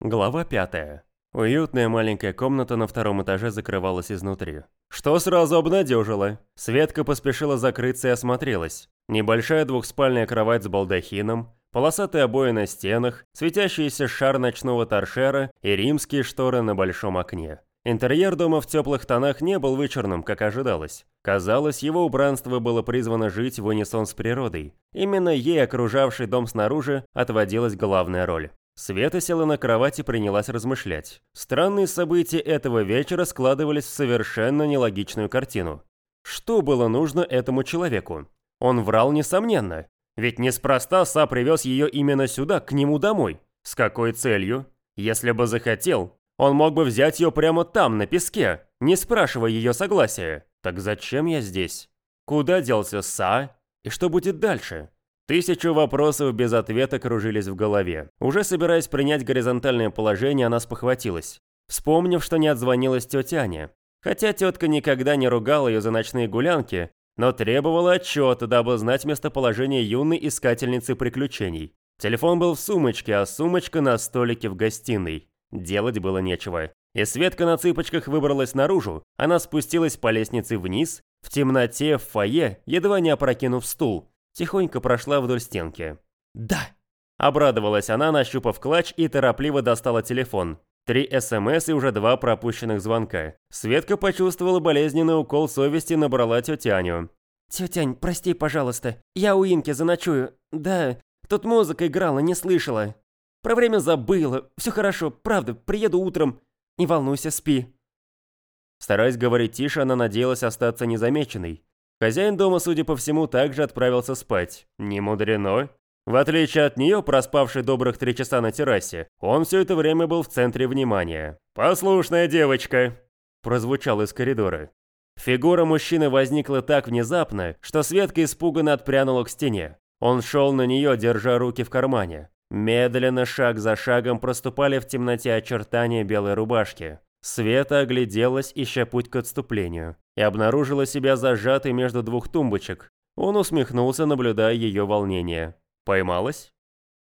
Глава 5. Уютная маленькая комната на втором этаже закрывалась изнутри. Что сразу обнадежило. Светка поспешила закрыться и осмотрелась. Небольшая двухспальная кровать с балдахином, полосатые обои на стенах, светящийся шар ночного торшера и римские шторы на большом окне. Интерьер дома в теплых тонах не был вычурным, как ожидалось. Казалось, его убранство было призвано жить в унисон с природой. Именно ей, окружавший дом снаружи, отводилась главная роль. Света села на кровать и принялась размышлять. Странные события этого вечера складывались в совершенно нелогичную картину. Что было нужно этому человеку? Он врал несомненно. Ведь неспроста Са привез ее именно сюда, к нему домой. С какой целью? Если бы захотел, он мог бы взять ее прямо там, на песке, не спрашивая ее согласия. Так зачем я здесь? Куда делся Са? И что будет дальше? Тысячу вопросов без ответа кружились в голове. Уже собираясь принять горизонтальное положение, она спохватилась. Вспомнив, что не отзвонилась тетя Аня. Хотя тетка никогда не ругала ее за ночные гулянки, но требовала отчета, дабы знать местоположение юной искательницы приключений. Телефон был в сумочке, а сумочка на столике в гостиной. Делать было нечего. И Светка на цыпочках выбралась наружу. Она спустилась по лестнице вниз, в темноте, в фойе, едва не опрокинув стул тихонько прошла вдоль стенки. «Да!» Обрадовалась она, нащупав клатч и торопливо достала телефон. Три СМС и уже два пропущенных звонка. Светка почувствовала болезненный укол совести и набрала тетяню. «Тетянь, прости, пожалуйста, я у Инки заночую. Да, тут музыка играла, не слышала. Про время забыла, все хорошо, правда, приеду утром. Не волнуйся, спи». Стараясь говорить тише, она надеялась остаться незамеченной. Хозяин дома, судя по всему, также отправился спать. Не мудрено. В отличие от нее, проспавший добрых три часа на террасе, он все это время был в центре внимания. «Послушная девочка!» прозвучал из коридора. Фигура мужчины возникла так внезапно, что Светка испуганно отпрянула к стене. Он шел на нее, держа руки в кармане. Медленно, шаг за шагом, проступали в темноте очертания белой рубашки. Света огляделась, ища путь к отступлению, и обнаружила себя зажатой между двух тумбочек. Он усмехнулся, наблюдая ее волнение. «Поймалась?»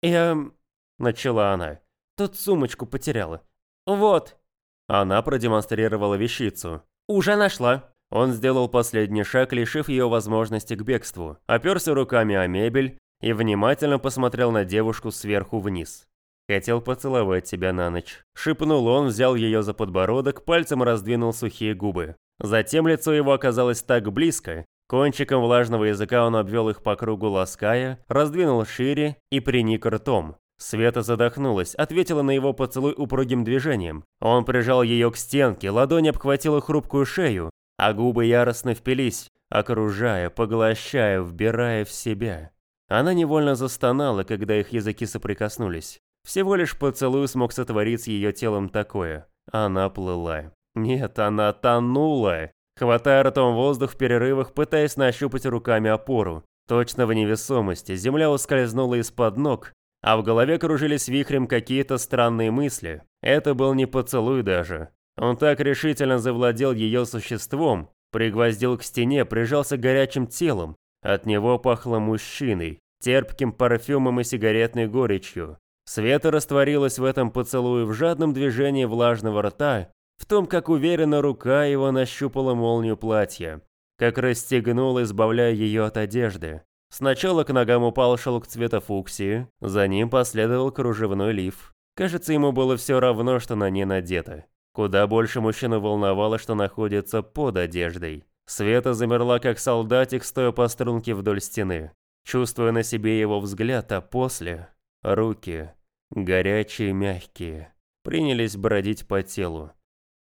«Я...» – начала она. «Тут сумочку потеряла. Вот». Она продемонстрировала вещицу. «Уже нашла». Он сделал последний шаг, лишив ее возможности к бегству, оперся руками о мебель и внимательно посмотрел на девушку сверху вниз. «Хотел поцеловать тебя на ночь». Шипнул он, взял ее за подбородок, пальцем раздвинул сухие губы. Затем лицо его оказалось так близко. Кончиком влажного языка он обвел их по кругу лаская, раздвинул шире и приник ртом. Света задохнулась, ответила на его поцелуй упругим движением. Он прижал ее к стенке, ладонь обхватила хрупкую шею, а губы яростно впились, окружая, поглощая, вбирая в себя. Она невольно застонала, когда их языки соприкоснулись. Всего лишь поцелуй смог сотворить с ее телом такое. Она плыла. Нет, она тонула. Хватая ртом воздух в перерывах, пытаясь нащупать руками опору. Точно в невесомости, земля ускользнула из-под ног, а в голове кружились вихрем какие-то странные мысли. Это был не поцелуй даже. Он так решительно завладел ее существом, пригвоздил к стене, прижался горячим телом. От него пахло мужчиной, терпким парфюмом и сигаретной горечью. Света растворилась в этом поцелуе в жадном движении влажного рта, в том, как уверенно рука его нащупала молнию платья, как расстегнула, избавляя ее от одежды. Сначала к ногам упал шелк цвета фуксии, за ним последовал кружевной лиф. Кажется, ему было все равно, что на ней надето. Куда больше мужчину волновало, что находится под одеждой. Света замерла, как солдатик, стоя по струнке вдоль стены, чувствуя на себе его взгляд, а после Руки, горячие, мягкие, принялись бродить по телу.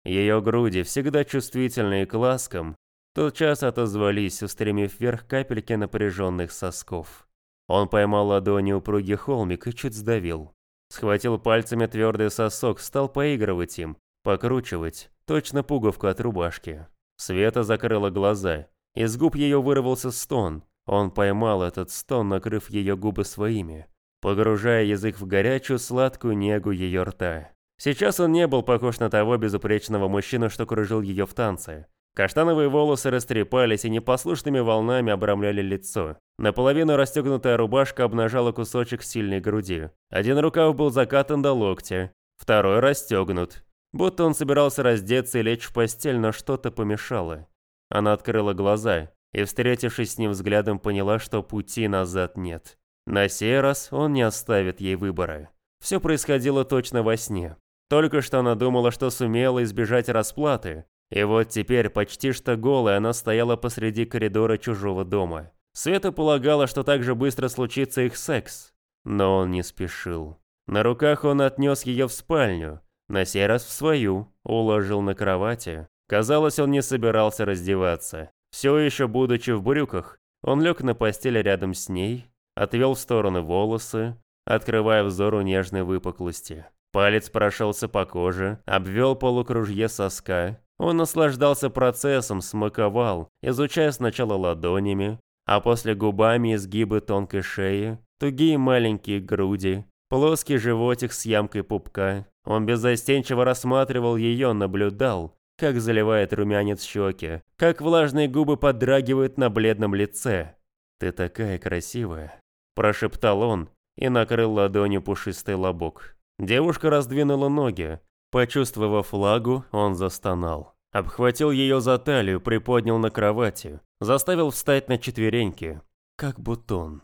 Ее груди, всегда чувствительные к ласкам, тотчас отозвались, устремив вверх капельки напряженных сосков. Он поймал ладонью упругий холмик и чуть сдавил. Схватил пальцами твердый сосок, стал поигрывать им, покручивать, точно пуговку от рубашки. Света закрыла глаза, из губ ее вырвался стон. Он поймал этот стон, накрыв ее губы своими погружая язык в горячую сладкую негу ее рта. Сейчас он не был похож на того безупречного мужчину, что кружил ее в танце. Каштановые волосы растрепались и непослушными волнами обрамляли лицо. Наполовину расстегнутая рубашка обнажала кусочек сильной груди. Один рукав был закатан до локтя. второй расстегнут. Будто он собирался раздеться и лечь в постель, но что-то помешало. Она открыла глаза и, встретившись с ним взглядом, поняла, что пути назад нет. На сей раз он не оставит ей выбора. Все происходило точно во сне. Только что она думала, что сумела избежать расплаты, и вот теперь, почти что голая, она стояла посреди коридора чужого дома. Света полагала, что так же быстро случится их секс, но он не спешил. На руках он отнес ее в спальню, на сей раз в свою, уложил на кровати. Казалось, он не собирался раздеваться. Все еще будучи в брюках, он лег на постели рядом с ней, отвел в стороны волосы, открывая взору нежной выпуклости. Палец прошелся по коже, обвел полукружье соска. Он наслаждался процессом, смаковал, изучая сначала ладонями, а после губами изгибы тонкой шеи, тугие маленькие груди, плоский животик с ямкой пупка. Он беззастенчиво рассматривал ее, наблюдал, как заливает румянец щеки, как влажные губы подрагивают на бледном лице. «Ты такая красивая», – прошептал он и накрыл ладонью пушистый лобок. Девушка раздвинула ноги. Почувствовав флагу, он застонал. Обхватил ее за талию, приподнял на кровати, заставил встать на четвереньки, как бутон.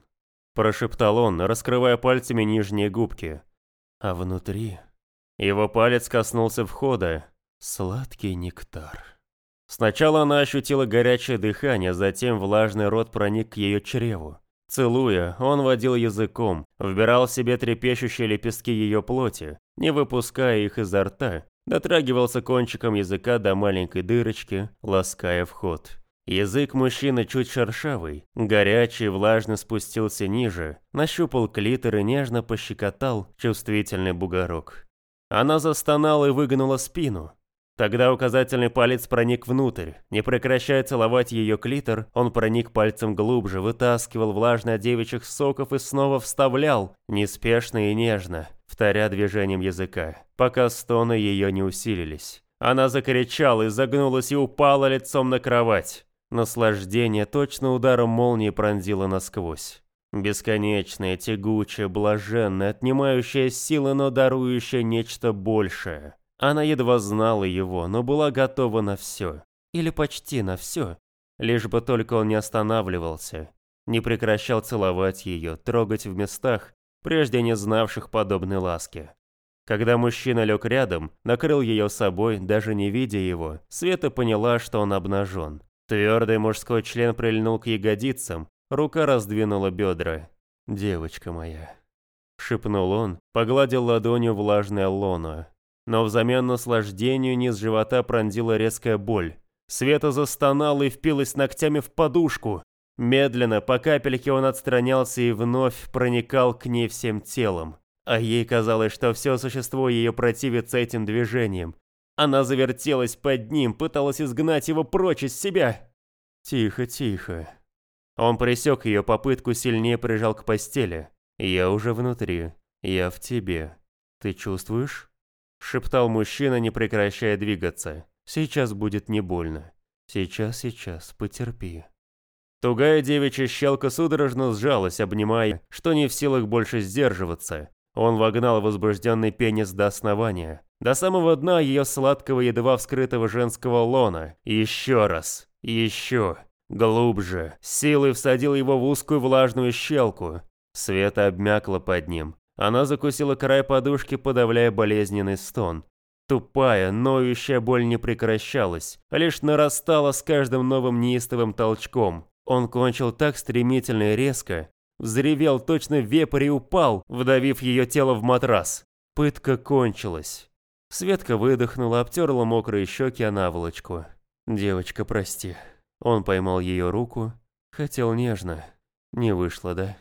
Прошептал он, раскрывая пальцами нижние губки. А внутри... Его палец коснулся входа. Сладкий нектар. Сначала она ощутила горячее дыхание, затем влажный рот проник к ее чреву. Целуя, он водил языком, вбирал в себе трепещущие лепестки ее плоти, не выпуская их изо рта, дотрагивался кончиком языка до маленькой дырочки, лаская вход. Язык мужчины чуть шершавый, горячий, влажно спустился ниже, нащупал клитор и нежно пощекотал чувствительный бугорок. Она застонала и выгнула спину, Тогда указательный палец проник внутрь. Не прекращая целовать ее клитор, он проник пальцем глубже, вытаскивал влажно от девичьих соков и снова вставлял, неспешно и нежно, вторя движением языка, пока стоны ее не усилились. Она закричала, изогнулась и упала лицом на кровать. Наслаждение точно ударом молнии пронзило насквозь. Бесконечное, тягучее, блаженное, отнимающее силы, но дарующее нечто большее. Она едва знала его, но была готова на все. Или почти на все. Лишь бы только он не останавливался. Не прекращал целовать ее, трогать в местах, прежде не знавших подобной ласки. Когда мужчина лег рядом, накрыл ее собой, даже не видя его, Света поняла, что он обнажен. Твердый мужской член прильнул к ягодицам, рука раздвинула бедра. «Девочка моя», — шепнул он, погладил ладонью влажное лоно но взамен наслаждению низ живота пронзила резкая боль. Света застонала и впилась ногтями в подушку. Медленно, по капельке он отстранялся и вновь проникал к ней всем телом. А ей казалось, что все существо ее противится этим движением. Она завертелась под ним, пыталась изгнать его прочь из себя. «Тихо, тихо». Он пресек ее попытку, сильнее прижал к постели. «Я уже внутри. Я в тебе. Ты чувствуешь?» Шептал мужчина, не прекращая двигаться. Сейчас будет не больно. Сейчас, сейчас, потерпи. Тугая девичья щелка судорожно сжалась, обнимая, что не в силах больше сдерживаться. Он вогнал возбужденный пенис до основания, до самого дна ее сладкого, едва вскрытого женского лона. Еще раз, еще, глубже, силой всадил его в узкую влажную щелку. Света обмякла под ним, она закусила край подушки, подавляя болезненный стон. Тупая, ноющая боль не прекращалась, а лишь нарастала с каждым новым неистовым толчком. Он кончил так стремительно и резко, взревел точно вепрь и упал, вдавив ее тело в матрас. Пытка кончилась. Светка выдохнула, обтерла мокрые щеки о наволочку. «Девочка, прости». Он поймал ее руку. Хотел нежно. Не вышло, да?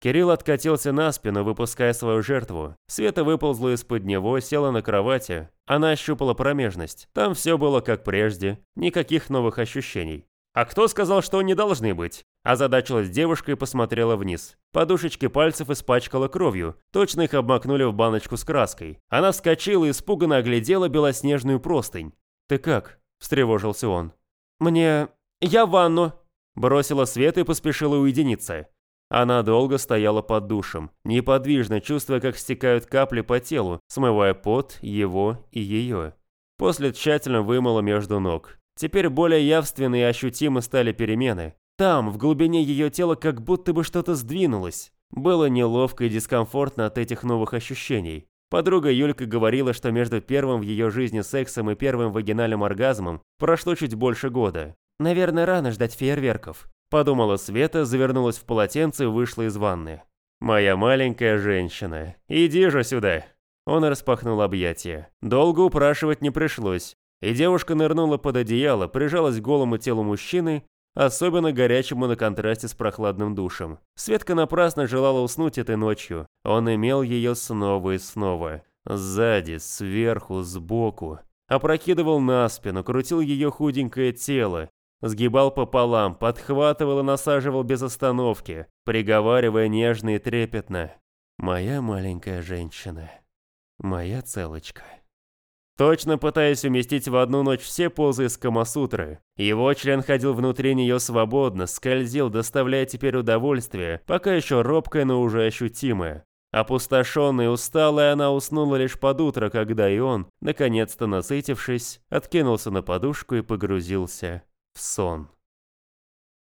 Кирилл откатился на спину, выпуская свою жертву. Света выползла из-под него, села на кровати. Она ощупала промежность. Там все было как прежде, никаких новых ощущений. «А кто сказал, что не должны быть?» Озадачилась девушка и посмотрела вниз. Подушечки пальцев испачкала кровью, точно их обмакнули в баночку с краской. Она вскочила и испуганно оглядела белоснежную простынь. «Ты как?» – встревожился он. «Мне... я в ванну!» Бросила свет и поспешила уединиться. Она долго стояла под душем, неподвижно чувствуя, как стекают капли по телу, смывая пот его и ее. После тщательно вымыла между ног. Теперь более явственные и ощутимы стали перемены. Там, в глубине ее тела, как будто бы что-то сдвинулось. Было неловко и дискомфортно от этих новых ощущений. Подруга Юлька говорила, что между первым в ее жизни сексом и первым вагинальным оргазмом прошло чуть больше года. «Наверное, рано ждать фейерверков», – подумала Света, завернулась в полотенце и вышла из ванны. «Моя маленькая женщина, иди же сюда!» Он распахнул объятия. Долго упрашивать не пришлось, и девушка нырнула под одеяло, прижалась к голому телу мужчины особенно горячему на контрасте с прохладным душем. Светка напрасно желала уснуть этой ночью. Он имел ее снова и снова. Сзади, сверху, сбоку. Опрокидывал на спину, крутил ее худенькое тело, сгибал пополам, подхватывал и насаживал без остановки, приговаривая нежно и трепетно. «Моя маленькая женщина, моя целочка». Точно пытаясь уместить в одну ночь все позы из Камасутры. Его член ходил внутри нее свободно, скользил, доставляя теперь удовольствие, пока еще робкое, но уже ощутимое. Опустошенная и усталая, она уснула лишь под утро, когда и он, наконец-то насытившись, откинулся на подушку и погрузился в сон.